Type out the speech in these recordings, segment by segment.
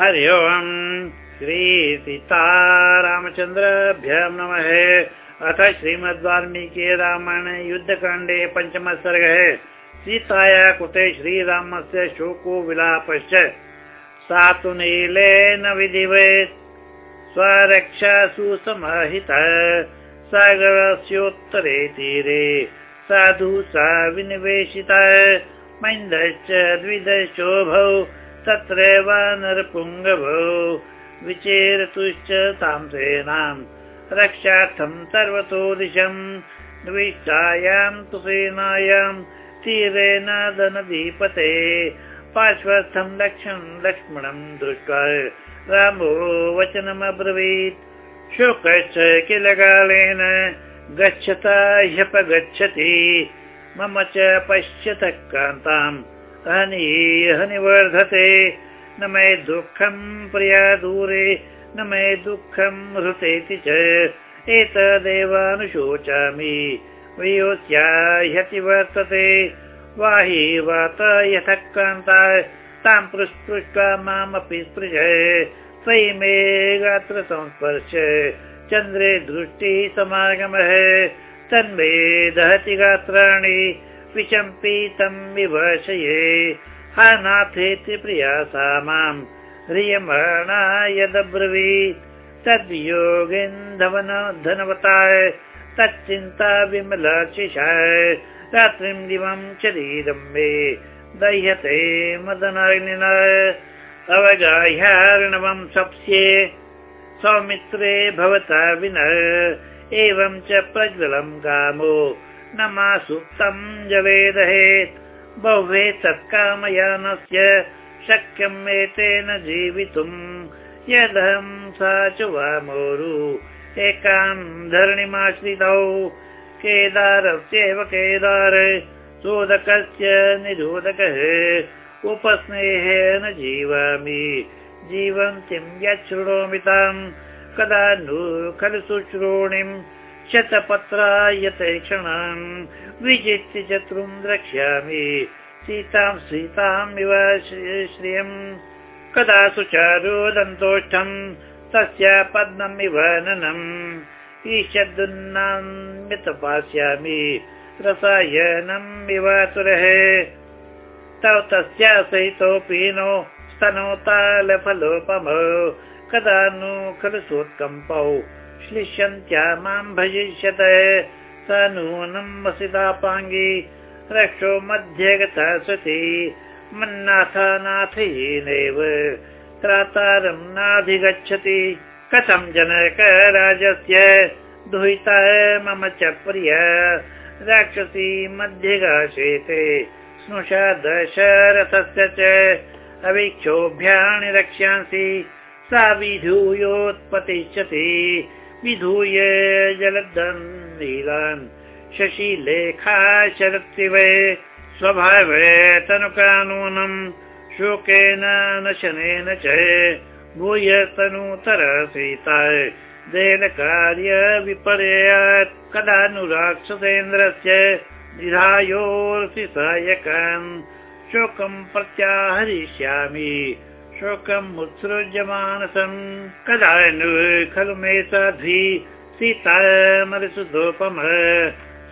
हरि ओम्। श्री रामचन्द्रभ्य नमः। अथ श्रीमद् वाल्मीकि रामायणे युद्धकाण्डे पञ्चमः सर्गः सीताया कृते श्रीरामस्य शोको विलापश्च सा तु नीलेन विधिवेत्। स्वरक्षासु समाहितः। सागरस्योत्तरे तीरे। साधु सा विनिवेशितः। मैन्दश्च द्विदशोभौ तत्रैव नरपुङ्गभौ विचेरतुश्च तां सेनाम् रक्षार्थं सर्वतो दिशम् द्विषायां तु सेनायां तीरेण धनदीपते पार्श्वस्थं लक्ष्मणं लक्ष्मणं दृष्ट्वा रामो वचनमब्रवीत्। शोकश्च किल कालेन गच्छता ह्यपगच्छति मम च पश्यतः कान्ताम् हनिवर्धते न मे दुःखम् प्रिया दूरे न मे दुःखम् हृतेति च। एतदेवानुशोचामि। वयोस्याह्यति वर्तते। वाहि वात यथः कान्ता तां पृष्पृष्ट्वा मामपि स्पृश। त्वयि मे गात्र संस्पर्श चन्द्रे दृष्टिः समागमः। तन्मे दहति गात्राणि विचम्पितं विभाषये हा नाथेति प्रिया सा माम् ह्रियमाणा यदब्रवीत् तद्वियोगेन्धवन धनवताय तच्चिन्ता विमलाशिषाय रात्रिं दिवं शरीरं मे। दह्यते मदनायिन अवगाह्यार्णवं सप्स्ये। सौमित्रे भवता विन एवं च प्रज्वलं कामो न मा सुप्तम् जले दहेत् बह्वे तत्कामयानस्य शक्यम् एतेन जीवितुम् यदहं सा च वा मोरु एकाम् धरणिमाश्रितौ। केदारस्यैव केदार चोदकस्य निरोधकः उपस्नेहेन जीवामि जीवन्तीं यच्छृणोमि ताम् कदा नु खलु शुश्रोणिम् शतपत्रायते क्षणान् विजित्य शत्रुं द्रक्ष्यामि। सीतां सीतामिव श्रियम्। कदा सुचारु दन्तोष्ठम् तस्य पद्ममिव ननम्। ईषदुन्नान्वितपास्यामि रसायनम् इवातुरः तव तस्य सहितोऽपि नो स्तनोतालफलोपम कदा नु खलु सोत्कम्पौ श्लिष्यन्त्या मां भजिष्यत। स नूनम् वसितापाङ्गी रक्षो मध्ये गता सती। मन्नाथनाथहीनैव त्रातारं नाधिगच्छति। कथं जनक राजस्य? दुहिता मम च प्रिय। राक्षसी मध्ये गाशेते। स्नुषा दशरथस्य च। अवीक्षोभ्याणि रक्ष्यांसि। सा विधूयोत्पतिष्यति विधूय जलधन् नीलान् शशिलेखा शरत्रिवे स्वभावे तनुकानूनम् शोकेन न शनेन च भूय तनुतर सीता। देनकार्य विपर्यात् कदानुराक्षसेन्द्रस्य निधायोऽसि सायकान् शोकम् प्रत्याहरिष्यामि शोकम् उत्सृज्यमानसम्। कदा नु खलु मे साध्वी सीता मरिसुधोपम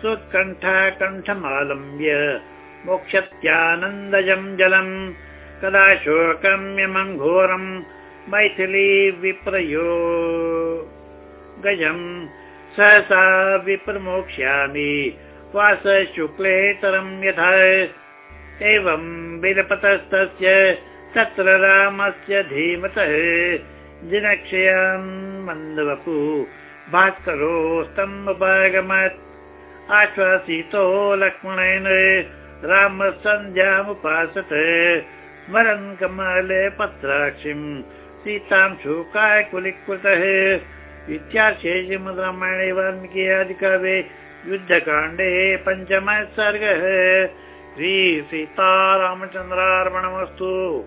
सुत्कण्ठा कण्ठमालम्ब्य मोक्षत्यानन्दजम् जलम्। कदा शोकम् घोरम् मैथिली विप्रयो। गजम् सहसा विप्रमोक्ष्यामि वास शुक्लेतरम् यथा। एवम् विलपतस्तस्य तत्र रामस्य धीमतः दिनक्षयान् मन्दवपु। भास्करो स्तम्भगमत् आश्वासितो लक्ष्मणेन राम सन्ध्यामुपासत। स्मरन् कमले पत्राक्षिम् सीतां शोकाय कुलिकृतः इत्यार्थे श्रीमद् रामायणे वाल्मीकि अधिकारे युद्धकाण्डे पञ्चमः सर्गः। श्री सीतारामचन्द्रार्पणमस्तु